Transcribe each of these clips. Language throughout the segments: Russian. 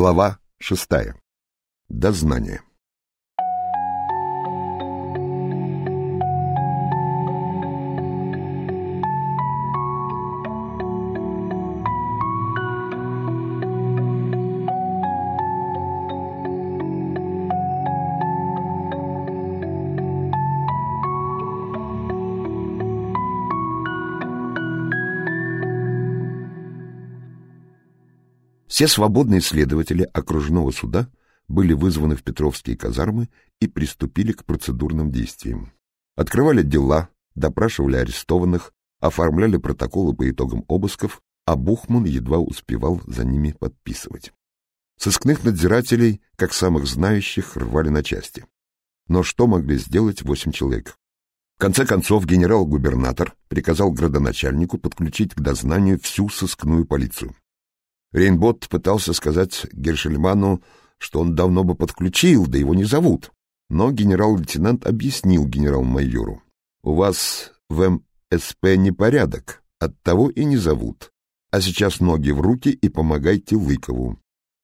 Глава шестая. Дознание. Все свободные следователи окружного суда были вызваны в Петровские казармы и приступили к процедурным действиям. Открывали дела, допрашивали арестованных, оформляли протоколы по итогам обысков, а Бухман едва успевал за ними подписывать. Сыскных надзирателей, как самых знающих, рвали на части. Но что могли сделать восемь человек? В конце концов, генерал-губернатор приказал градоначальнику подключить к дознанию всю сыскную полицию. Рейнбот пытался сказать Гершельману, что он давно бы подключил, да его не зовут. Но генерал-лейтенант объяснил генерал-майору. «У вас в МСП непорядок, оттого и не зовут. А сейчас ноги в руки и помогайте Лыкову.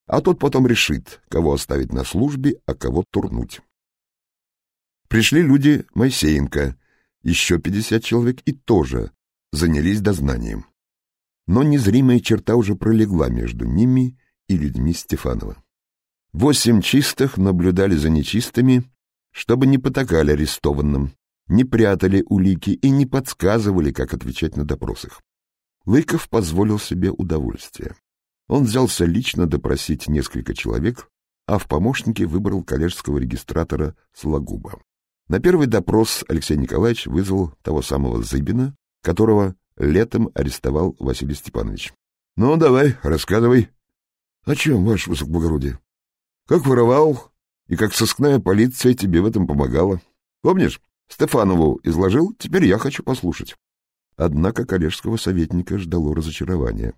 А тот потом решит, кого оставить на службе, а кого турнуть». Пришли люди Моисеенко, еще пятьдесят человек, и тоже занялись дознанием но незримая черта уже пролегла между ними и людьми Стефанова. Восемь чистых наблюдали за нечистыми, чтобы не потакали арестованным, не прятали улики и не подсказывали, как отвечать на допросах. Лыков позволил себе удовольствие. Он взялся лично допросить несколько человек, а в помощнике выбрал коллежского регистратора Сологуба. На первый допрос Алексей Николаевич вызвал того самого Зыбина, которого летом арестовал Василий Степанович. — Ну, давай, рассказывай. — О чем, ваше высокоблагородие? — Как воровал, и как сыскная полиция тебе в этом помогала. Помнишь, Стефанову изложил, теперь я хочу послушать. Однако коллежского советника ждало разочарование.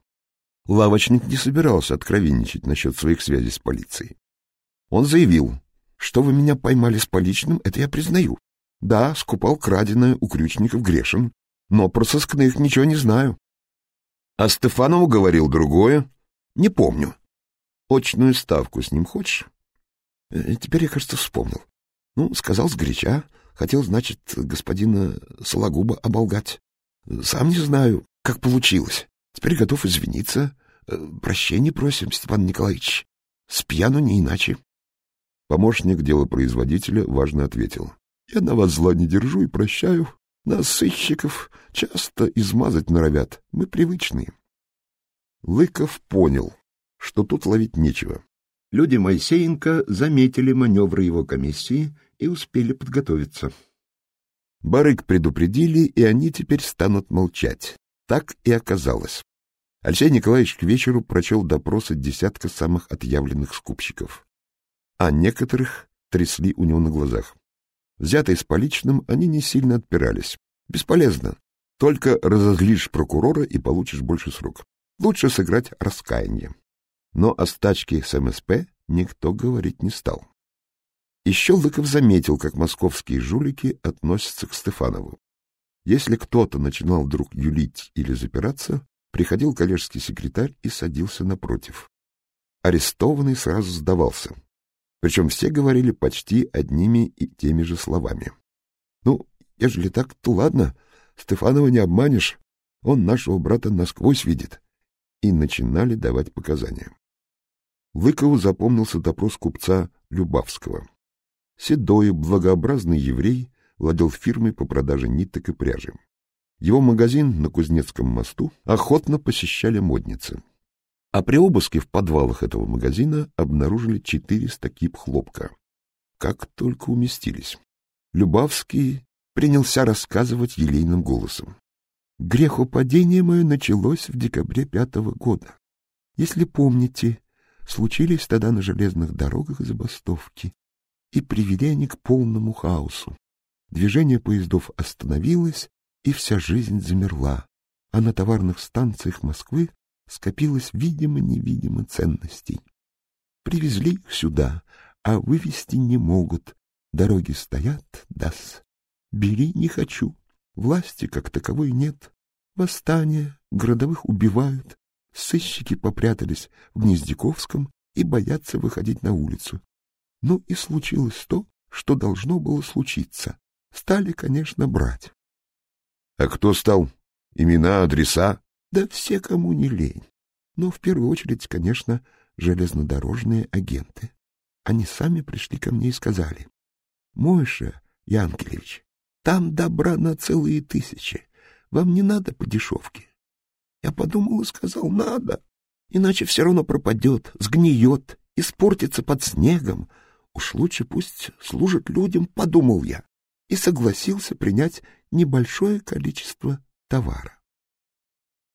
Лавочник не собирался откровенничать насчет своих связей с полицией. Он заявил, что вы меня поймали с поличным, это я признаю. Да, скупал краденое у крючников грешен, но про сыскных ничего не знаю. А Стефанову говорил другое. Не помню. Очную ставку с ним хочешь? Э, теперь я, кажется, вспомнил. Ну, сказал сгоряча, хотел, значит, господина Сологуба оболгать. Сам не знаю, как получилось. Теперь готов извиниться. Э, прощения просим, Степан Николаевич. С пьяну не иначе. Помощник делопроизводителя важно ответил. Я на вас зла не держу и прощаю. Нас, сыщиков, часто измазать норовят. Мы привычные. Лыков понял, что тут ловить нечего. Люди Моисеенко заметили маневры его комиссии и успели подготовиться. Барык предупредили, и они теперь станут молчать. Так и оказалось. Алексей Николаевич к вечеру прочел допросы десятка самых отъявленных скупщиков. А некоторых трясли у него на глазах. Взятые с поличным, они не сильно отпирались. Бесполезно. Только разозлишь прокурора и получишь больше срок. Лучше сыграть раскаяние. Но о стачке с МСП никто говорить не стал. Еще Лыков заметил, как московские жулики относятся к Стефанову. Если кто-то начинал вдруг юлить или запираться, приходил коллежский секретарь и садился напротив. Арестованный сразу сдавался. Причем все говорили почти одними и теми же словами. Ну, ежели так, то ладно, Стефанова не обманешь, он нашего брата насквозь видит. И начинали давать показания. Лыкову запомнился допрос купца Любавского. Седой, благообразный еврей владел фирмой по продаже ниток и пряжи. Его магазин на Кузнецком мосту охотно посещали модницы. А при обыске в подвалах этого магазина обнаружили 400 кип хлопка. Как только уместились. Любавский принялся рассказывать елейным голосом. Грехопадение мое началось в декабре пятого года. Если помните, случились тогда на железных дорогах забастовки и привели они к полному хаосу. Движение поездов остановилось, и вся жизнь замерла, а на товарных станциях Москвы скопилось видимо-невидимо ценностей. Привезли их сюда, а вывести не могут. Дороги стоят, дас. Бери не хочу. Власти как таковой нет. Восстание, городовых убивают. Сыщики попрятались в Гнездяковском, и боятся выходить на улицу. Ну и случилось то, что должно было случиться. Стали, конечно, брать. — А кто стал? Имена, адреса? — Да все, кому не лень. Но в первую очередь, конечно, железнодорожные агенты. Они сами пришли ко мне и сказали. — Мойша, Янкелевич, там добра на целые тысячи. Вам не надо по дешевке. Я подумал и сказал, надо. Иначе все равно пропадет, сгниет, испортится под снегом. Уж лучше пусть служит людям, подумал я. И согласился принять небольшое количество товара. —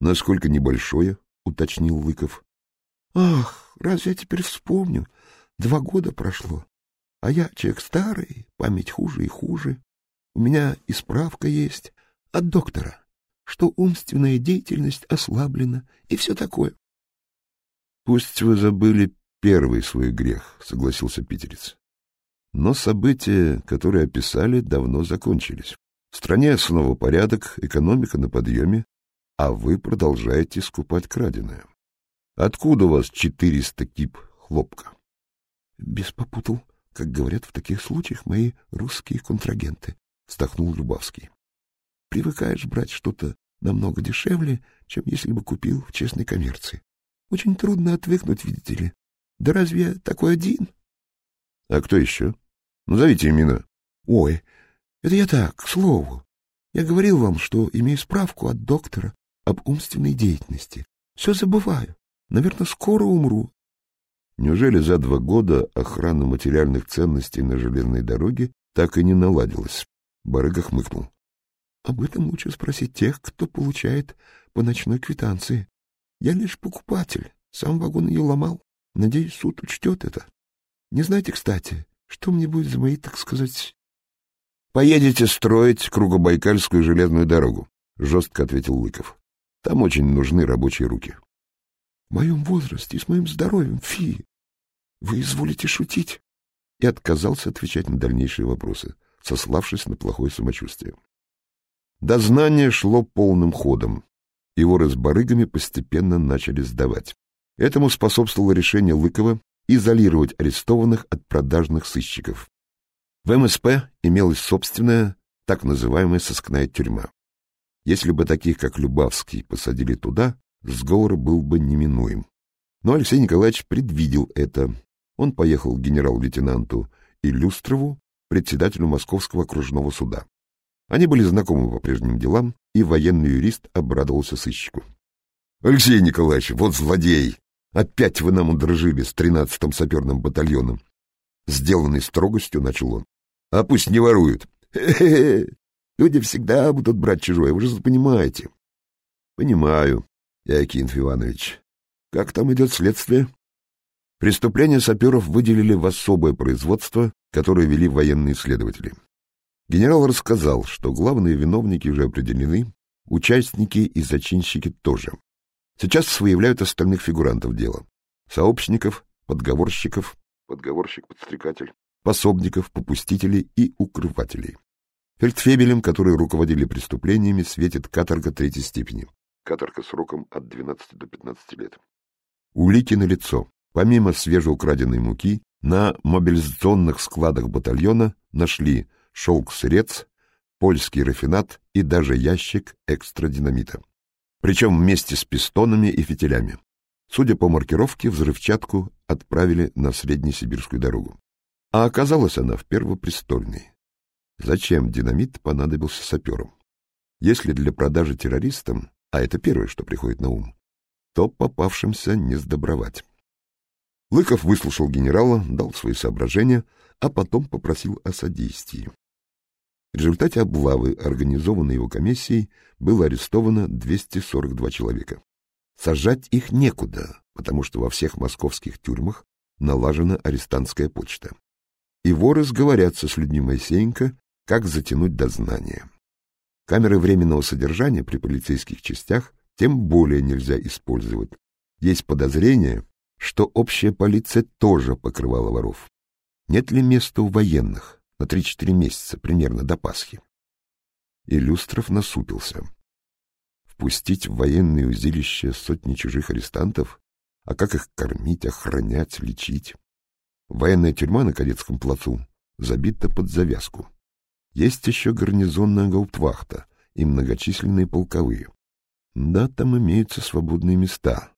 Насколько небольшое? — уточнил Лыков. — Ах, разве я теперь вспомню? Два года прошло. А я человек старый, память хуже и хуже. У меня и справка есть от доктора что умственная деятельность ослаблена и все такое. — Пусть вы забыли первый свой грех, — согласился питерец. Но события, которые описали, давно закончились. В стране снова порядок, экономика на подъеме, а вы продолжаете скупать краденое. Откуда у вас четыреста кип хлопка? — Без попутал, как говорят в таких случаях мои русские контрагенты, — вздохнул Любавский привыкаешь брать что-то намного дешевле, чем если бы купил в честной коммерции. Очень трудно отвыкнуть, видите ли. Да разве я такой один? — А кто еще? Назовите имена. — Ой, это я так, к слову. Я говорил вам, что имею справку от доктора об умственной деятельности. Все забываю. Наверное, скоро умру. Неужели за два года охрана материальных ценностей на железной дороге так и не наладилась? Барыга хмыкнул. Об этом лучше спросить тех, кто получает по ночной квитанции. Я лишь покупатель, сам вагон ее ломал. Надеюсь, суд учтет это. Не знаете, кстати, что мне будет за мои, так сказать... — Поедете строить Кругобайкальскую железную дорогу, — жестко ответил Лыков. — Там очень нужны рабочие руки. — В моем возрасте и с моим здоровьем, фи! Вы изволите шутить? И отказался отвечать на дальнейшие вопросы, сославшись на плохое самочувствие. Дознание шло полным ходом. Его с барыгами постепенно начали сдавать. Этому способствовало решение Лыкова изолировать арестованных от продажных сыщиков. В МСП имелась собственная, так называемая сыскная тюрьма. Если бы таких, как Любавский, посадили туда, сговор был бы неминуем. Но Алексей Николаевич предвидел это. Он поехал к генерал-лейтенанту Илюстрову, председателю Московского окружного суда. Они были знакомы по прежним делам, и военный юрист обрадовался сыщику. — Алексей Николаевич, вот злодей! Опять вы нам удружили с тринадцатым саперным батальоном. Сделанный строгостью начал он. — А пусть не воруют. Люди всегда будут брать чужое, вы же понимаете. — Понимаю, Якинф Иванович. Как там идет следствие? Преступления саперов выделили в особое производство, которое вели военные следователи. Генерал рассказал, что главные виновники уже определены, участники и зачинщики тоже. Сейчас выявляют остальных фигурантов дела. Сообщников, подговорщиков, подговорщик-подстрекатель, пособников, попустителей и укрывателей. Фельдфебелем, которые руководили преступлениями, светит каторга третьей степени. Каторга сроком от 12 до 15 лет. Улики на лицо. Помимо свежеукраденной муки, на мобилизационных складах батальона нашли шелк-сырец, польский рафинат и даже ящик экстрадинамита. Причем вместе с пистонами и фитилями. Судя по маркировке, взрывчатку отправили на Среднесибирскую дорогу. А оказалась она в Первопрестольной. Зачем динамит понадобился саперам? Если для продажи террористам, а это первое, что приходит на ум, то попавшимся не сдобровать. Лыков выслушал генерала, дал свои соображения, а потом попросил о содействии. В результате облавы, организованной его комиссией, было арестовано 242 человека. Сажать их некуда, потому что во всех московских тюрьмах налажена арестантская почта. И воры сговорятся с людьми Моисеенко, как затянуть дознание. Камеры временного содержания при полицейских частях тем более нельзя использовать. Есть подозрение, что общая полиция тоже покрывала воров. Нет ли места у военных? на три-четыре месяца, примерно до Пасхи. Илюстров насупился. Впустить в военные узилища сотни чужих арестантов? А как их кормить, охранять, лечить? Военная тюрьма на Кадетском плацу забита под завязку. Есть еще гарнизонная гауптвахта и многочисленные полковые. Да, там имеются свободные места.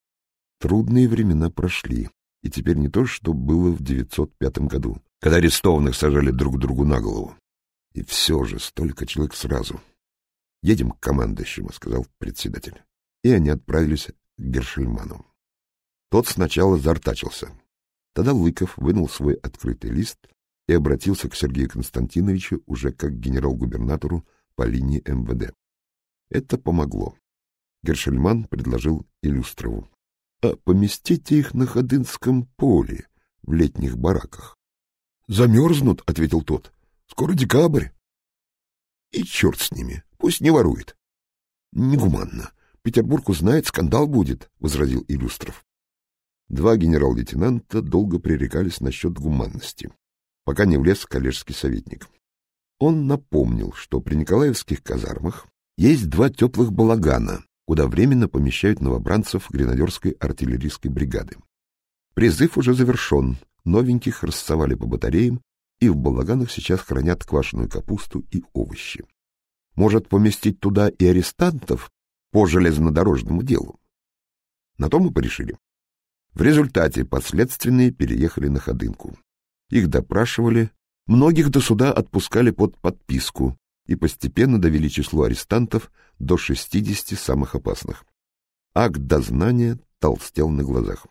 Трудные времена прошли, и теперь не то, что было в 905 году, когда арестованных сажали друг другу на голову. И все же столько человек сразу. «Едем к командующему», — сказал председатель. И они отправились к Гершельману. Тот сначала зартачился. Тогда Лыков вынул свой открытый лист и обратился к Сергею Константиновичу уже как генерал-губернатору по линии МВД. Это помогло. Гершельман предложил Илюстрову. — А поместите их на Ходынском поле, в летних бараках. — Замерзнут, — ответил тот. — Скоро декабрь. — И черт с ними, пусть не ворует. — Негуманно. Петербург узнает, скандал будет, — возразил Илюстров. Два генерал-лейтенанта долго пререкались насчет гуманности пока не влез коллежский советник. Он напомнил, что при Николаевских казармах есть два теплых балагана, куда временно помещают новобранцев гренадерской артиллерийской бригады. Призыв уже завершен, новеньких рассовали по батареям, и в балаганах сейчас хранят квашеную капусту и овощи. Может поместить туда и арестантов по железнодорожному делу? На то мы порешили. В результате подследственные переехали на Ходынку. Их допрашивали, многих до суда отпускали под подписку и постепенно довели число арестантов до 60 самых опасных. Акт дознания толстел на глазах.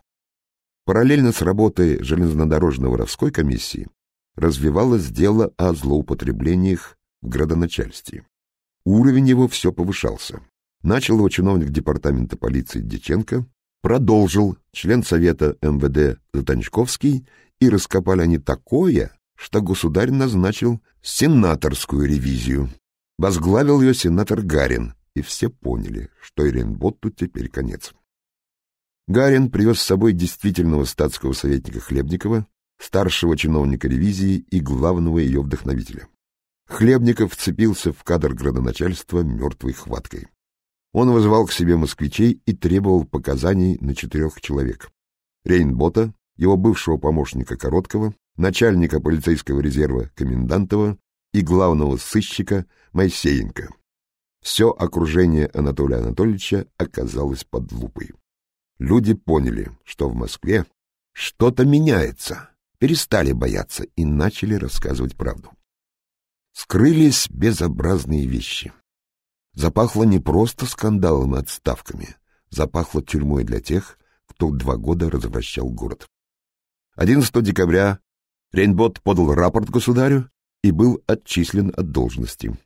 Параллельно с работой железнодорожно-воровской комиссии развивалось дело о злоупотреблениях в градоначальстве. Уровень его все повышался. Начал его чиновник департамента полиции Деченко, продолжил член Совета МВД Затанчковский и раскопали они такое, что государь назначил сенаторскую ревизию. Возглавил ее сенатор Гарин, и все поняли, что Иренботу теперь конец. Гарин привез с собой действительного статского советника Хлебникова, старшего чиновника ревизии и главного ее вдохновителя. Хлебников вцепился в кадр градоначальства мертвой хваткой. Он вызывал к себе москвичей и требовал показаний на четырех человек. Рейнбота, его бывшего помощника Короткого, начальника полицейского резерва Комендантова и главного сыщика Моисеенко. Все окружение Анатолия Анатольевича оказалось под лупой. Люди поняли, что в Москве что-то меняется, перестали бояться и начали рассказывать правду. Скрылись безобразные вещи. Запахло не просто скандалом и отставками, запахло тюрьмой для тех, кто два года развращал город. 11 декабря Рейнбот подал рапорт государю и был отчислен от должности.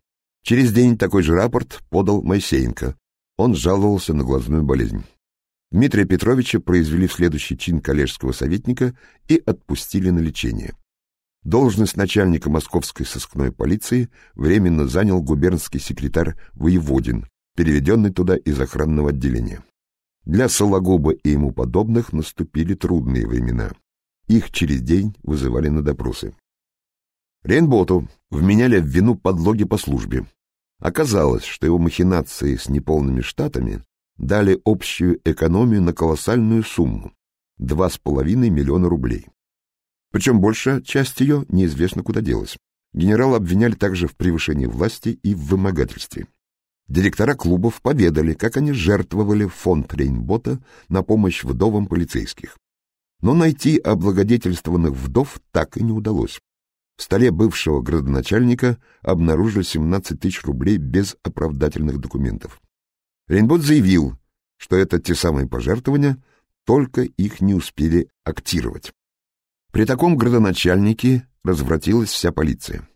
Через день такой же рапорт подал Моисеенко. Он жаловался на глазную болезнь. Дмитрия Петровича произвели в следующий чин коллежского советника и отпустили на лечение. Должность начальника московской сыскной полиции временно занял губернский секретарь Воеводин, переведенный туда из охранного отделения. Для Сологуба и ему подобных наступили трудные времена. Их через день вызывали на допросы. Рейнботу вменяли в вину подлоги по службе. Оказалось, что его махинации с неполными штатами дали общую экономию на колоссальную сумму — два с половиной миллиона рублей. Причем большая часть ее неизвестно куда делась. Генерала обвиняли также в превышении власти и в вымогательстве. Директора клубов поведали, как они жертвовали фонд Рейнбота на помощь вдовам полицейских. Но найти облагодетельствованных вдов так и не удалось. В столе бывшего градоначальника обнаружили 17 тысяч рублей без оправдательных документов. Рейнбот заявил, что это те самые пожертвования, только их не успели актировать. При таком градоначальнике развратилась вся полиция.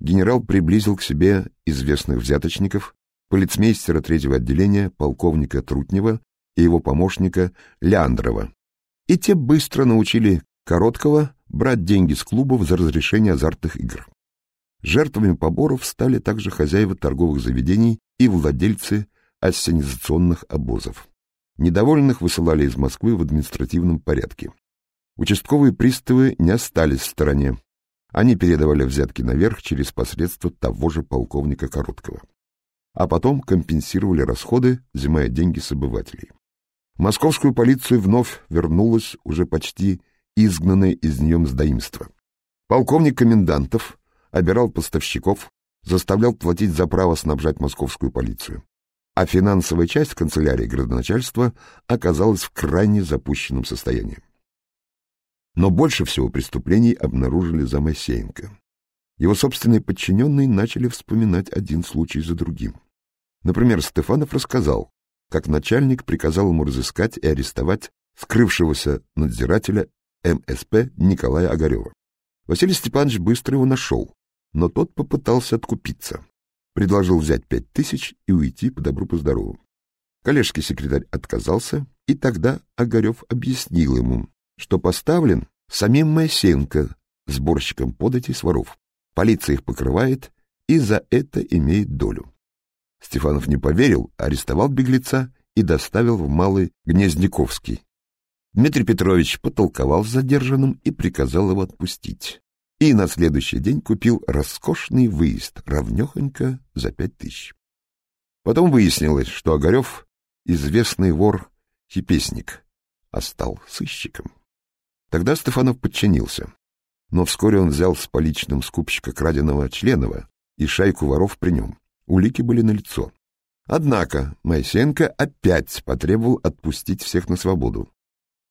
Генерал приблизил к себе известных взяточников, полицмейстера третьего отделения, полковника Трутнева и его помощника Ляндрова, и те быстро научили Короткого брать деньги с клубов за разрешение азартных игр. Жертвами поборов стали также хозяева торговых заведений и владельцы ассенизационных обозов. Недовольных высылали из Москвы в административном порядке. Участковые приставы не остались в стороне. Они передавали взятки наверх через посредство того же полковника Короткого. А потом компенсировали расходы, взимая деньги с обывателей. Московскую полицию вновь вернулась уже почти изгнанное из нее мздоимство. Полковник комендантов обирал поставщиков, заставлял платить за право снабжать московскую полицию. А финансовая часть канцелярии градоначальства оказалась в крайне запущенном состоянии. Но больше всего преступлений обнаружили за Моисеенко. Его собственные подчиненные начали вспоминать один случай за другим. Например, Стефанов рассказал, как начальник приказал ему разыскать и арестовать скрывшегося надзирателя МСП Николая Огарева. Василий Степанович быстро его нашел, но тот попытался откупиться. Предложил взять пять тысяч и уйти по добру по здорову. Коллежский секретарь отказался, и тогда Огарев объяснил ему, что поставлен самим Моисеенко, сборщиком податей с воров. Полиция их покрывает и за это имеет долю. Стефанов не поверил, арестовал беглеца и доставил в Малый Гнездниковский. Дмитрий Петрович потолковал с задержанным и приказал его отпустить. И на следующий день купил роскошный выезд, равнехонько за пять тысяч. Потом выяснилось, что Огарев — известный вор-хипесник, а стал сыщиком. Тогда Стефанов подчинился, но вскоре он взял с поличным скупщика краденого Членова и шайку воров при нем. Улики были налицо. Однако Моисеенко опять потребовал отпустить всех на свободу.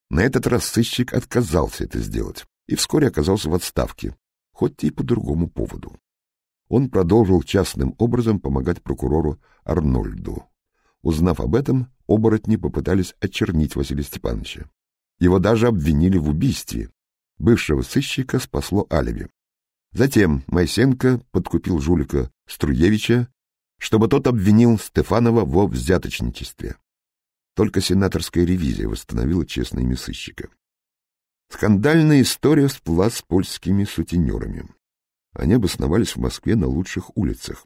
На этот раз сыщик отказался это сделать и вскоре оказался в отставке, хоть и по другому поводу. Он продолжил частным образом помогать прокурору Арнольду. Узнав об этом, оборотни попытались очернить Василия Степановича. Его даже обвинили в убийстве. Бывшего сыщика спасло алиби. Затем Майсенко подкупил жулика Струевича, чтобы тот обвинил Стефанова во взяточничестве. Только сенаторская ревизия восстановила честное имя сыщика. Скандальная история всплыла с польскими сутенерами. Они обосновались в Москве на лучших улицах.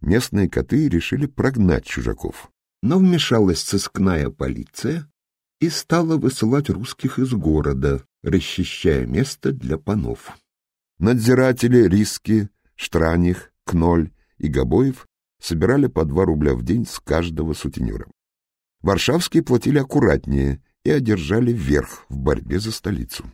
Местные коты решили прогнать чужаков. Но вмешалась сыскная полиция и стала высылать русских из города, расчищая место для панов. Надзиратели Риски, Штраних, Кноль и Габоев собирали по два рубля в день с каждого сутенера. Варшавские платили аккуратнее и одержали верх в борьбе за столицу.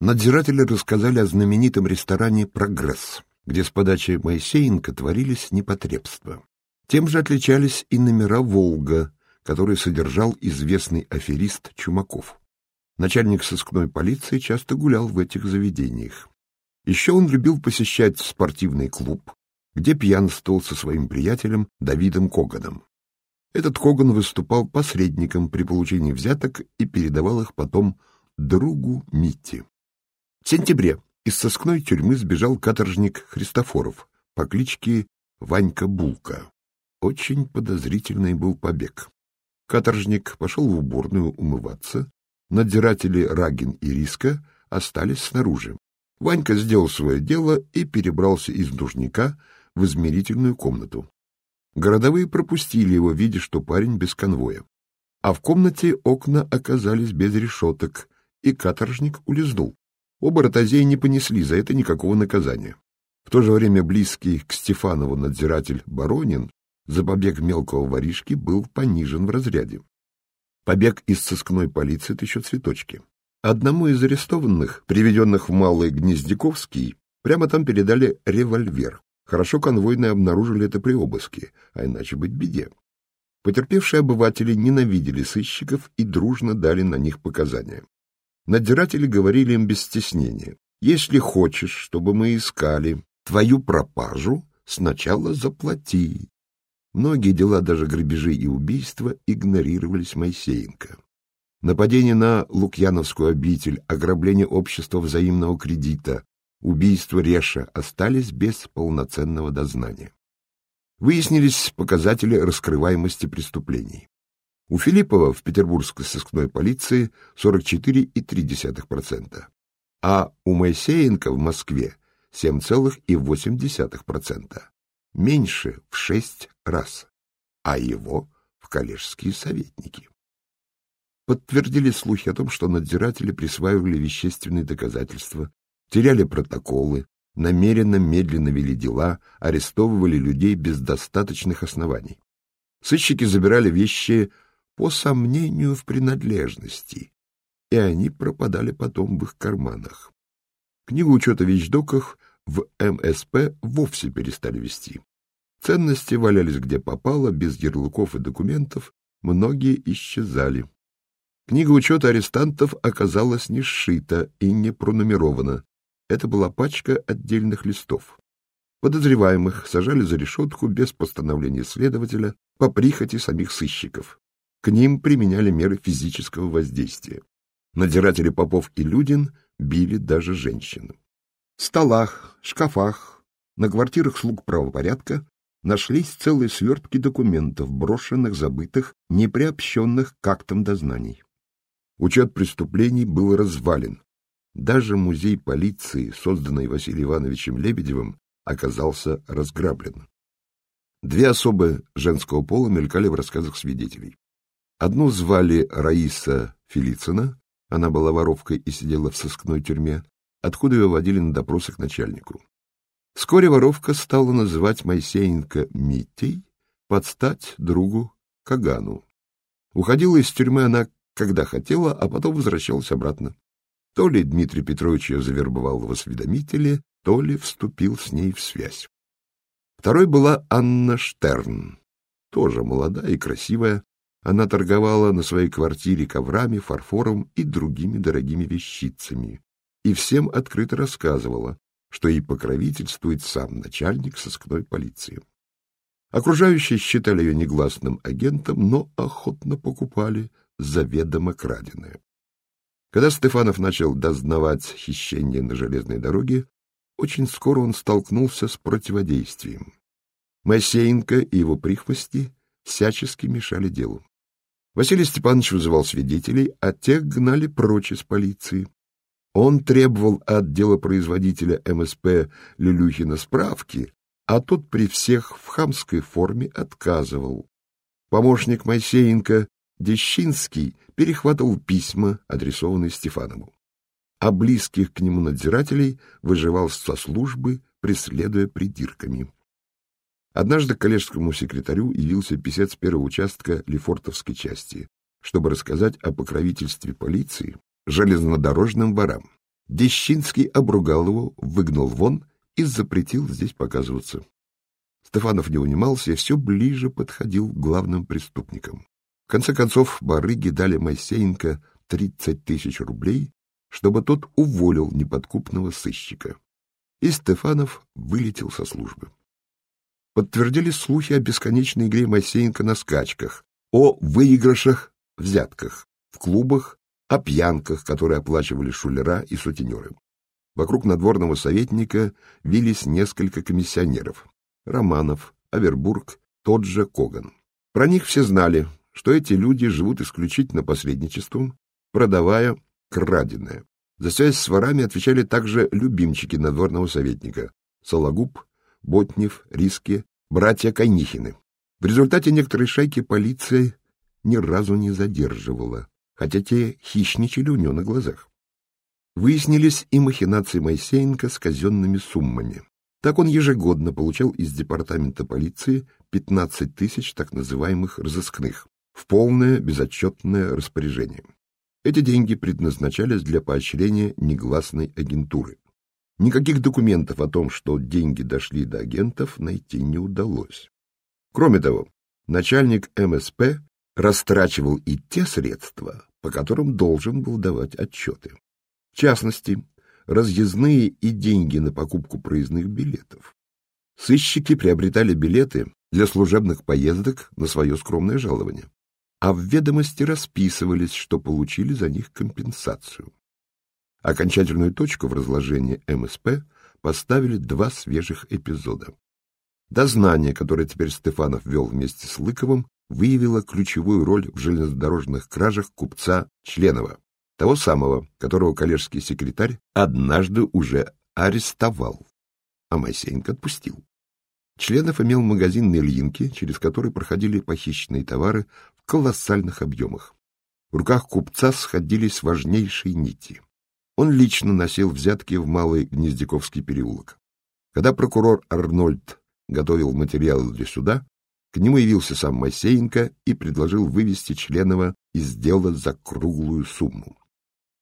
Надзиратели рассказали о знаменитом ресторане «Прогресс», где с подачи Моисеенко творились непотребства. Тем же отличались и номера «Волга», который содержал известный аферист Чумаков. Начальник сыскной полиции часто гулял в этих заведениях. Еще он любил посещать спортивный клуб, где пьянствовал со своим приятелем Давидом Коганом. Этот Коган выступал посредником при получении взяток и передавал их потом другу Митти. В сентябре из сыскной тюрьмы сбежал каторжник Христофоров по кличке Ванька Булка. Очень подозрительный был побег. Каторжник пошел в уборную умываться, надзиратели Рагин и Риска остались снаружи. Ванька сделал свое дело и перебрался из душника в измерительную комнату. Городовые пропустили его, видя, что парень без конвоя. А в комнате окна оказались без решеток, и каторжник улизнул. Оба ротозеи не понесли за это никакого наказания. В то же время близкий к Стефанову надзиратель Баронин за побег мелкого воришки был понижен в разряде. Побег из сыскной полиции — это еще цветочки. Одному из арестованных, приведенных в Малый Гнездяковский, прямо там передали револьвер. Хорошо конвойные обнаружили это при обыске, а иначе быть беде. Потерпевшие обыватели ненавидели сыщиков и дружно дали на них показания. Надзиратели говорили им без стеснения. «Если хочешь, чтобы мы искали твою пропажу, сначала заплати. Многие дела, даже грабежи и убийства, игнорировались Моисеенко. Нападение на Лукьяновскую обитель, ограбление общества взаимного кредита, убийство Реша остались без полноценного дознания. Выяснились показатели раскрываемости преступлений. У Филиппова в петербургской сыскной полиции 44,3%, а у Моисеенко в Москве 7,8% меньше в шесть раз, а его в коллежские советники. Подтвердили слухи о том, что надзиратели присваивали вещественные доказательства, теряли протоколы, намеренно медленно вели дела, арестовывали людей без достаточных оснований. Сыщики забирали вещи по сомнению в принадлежности, и они пропадали потом в их карманах. Книгу учета вещдоках в МСП вовсе перестали вести. Ценности валялись где попало, без ярлыков и документов, многие исчезали. Книга учета арестантов оказалась не сшита и не пронумерована. Это была пачка отдельных листов. Подозреваемых сажали за решетку без постановления следователя по прихоти самих сыщиков. К ним применяли меры физического воздействия. Надзиратели Попов и Людин били даже женщин. В столах, шкафах, на квартирах слуг правопорядка нашлись целые свертки документов, брошенных, забытых, неприобщенных к актам дознаний. Учет преступлений был развален. Даже музей полиции, созданный Василием Ивановичем Лебедевым, оказался разграблен. Две особы женского пола мелькали в рассказах свидетелей. Одну звали Раиса Фелицина, она была воровкой и сидела в сыскной тюрьме, откуда ее водили на допросы к начальнику. Вскоре воровка стала называть Моисеенко Митей под стать другу Кагану. Уходила из тюрьмы она, когда хотела, а потом возвращалась обратно. То ли Дмитрий Петрович ее завербовал в осведомителе, то ли вступил с ней в связь. Второй была Анна Штерн, тоже молодая и красивая. Она торговала на своей квартире коврами, фарфором и другими дорогими вещицами. И всем открыто рассказывала, что ей покровительствует сам начальник сыскной полиции. Окружающие считали ее негласным агентом, но охотно покупали заведомо краденое. Когда Стефанов начал дознавать хищение на железной дороге, очень скоро он столкнулся с противодействием. Моисеенко и его прихвости всячески мешали делу. Василий Степанович вызывал свидетелей, а тех гнали прочь из полиции. Он требовал от делопроизводителя МСП Люлюхина справки, а тот при всех в хамской форме отказывал. Помощник Моисеенко Дещинский перехватывал письма, адресованные Стефанову, а близких к нему надзирателей выживал со службы, преследуя придирками. Однажды к коллежскому секретарю явился писец первого участка Лефортовской части, чтобы рассказать о покровительстве полиции железнодорожным ворам. Дещинский обругал его, выгнал вон и запретил здесь показываться. Стефанов не унимался и все ближе подходил к главным преступникам. В конце концов, барыги дали Моисеенко тридцать тысяч рублей, чтобы тот уволил неподкупного сыщика. И Стефанов вылетел со службы. Подтвердили слухи о бесконечной игре Моисеенко на скачках, о выигрышах-взятках в клубах о пьянках, которые оплачивали шулера и сутенеры. Вокруг надворного советника вились несколько комиссионеров — Романов, Авербург, тот же Коган. Про них все знали, что эти люди живут исключительно посредничеством, продавая краденое. За связь с ворами отвечали также любимчики надворного советника — Сологуб, Ботнев, Риски, братья Конихины. В результате некоторые шайки полиция ни разу не задерживала хотя те хищничали у него на глазах. Выяснились и махинации Моисеенко с казенными суммами. Так он ежегодно получал из департамента полиции 15 тысяч так называемых разыскных в полное безотчетное распоряжение. Эти деньги предназначались для поощрения негласной агентуры. Никаких документов о том, что деньги дошли до агентов, найти не удалось. Кроме того, начальник МСП растрачивал и те средства, по которым должен был давать отчеты. В частности, разъездные и деньги на покупку проездных билетов. Сыщики приобретали билеты для служебных поездок на свое скромное жалование, а в ведомости расписывались, что получили за них компенсацию. Окончательную точку в разложении МСП поставили два свежих эпизода. Дознание, которое теперь Стефанов вел вместе с Лыковым, выявила ключевую роль в железнодорожных кражах купца Членова, того самого, которого коллежский секретарь однажды уже арестовал, а Моисеенко отпустил. Членов имел магазин на Ильинке, через который проходили похищенные товары колоссальных объемах. В руках купца сходились важнейшие нити. Он лично носил взятки в Малый Гнездяковский переулок. Когда прокурор Арнольд готовил материалы для суда, К нему явился сам Моисеенко и предложил вывести Членова из дела за круглую сумму.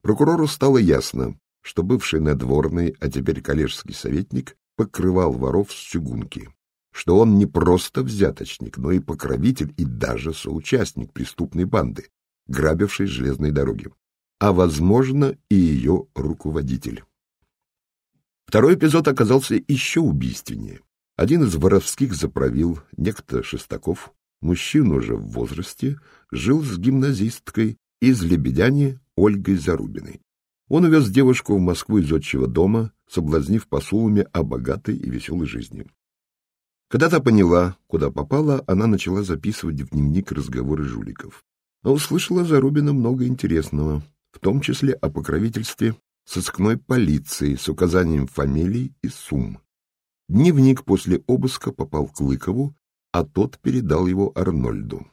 Прокурору стало ясно, что бывший надворный, а теперь коллежский советник, покрывал воров с чугунки, что он не просто взяточник, но и покровитель и даже соучастник преступной банды, грабившей железные дороги, а, возможно, и ее руководитель. Второй эпизод оказался еще убийственнее. Один из воровских заправил, некто Шестаков, мужчина уже в возрасте, жил с гимназисткой из Лебедяни Ольгой Зарубиной. Он увез девушку в Москву из отчего дома, соблазнив посулами о богатой и веселой жизни. Когда та поняла, куда попала, она начала записывать в дневник разговоры жуликов. А услышала Зарубина много интересного, в том числе о покровительстве сыскной полиции с указанием фамилий и сумм. Дневник после обыска попал к Лыкову, а тот передал его Арнольду.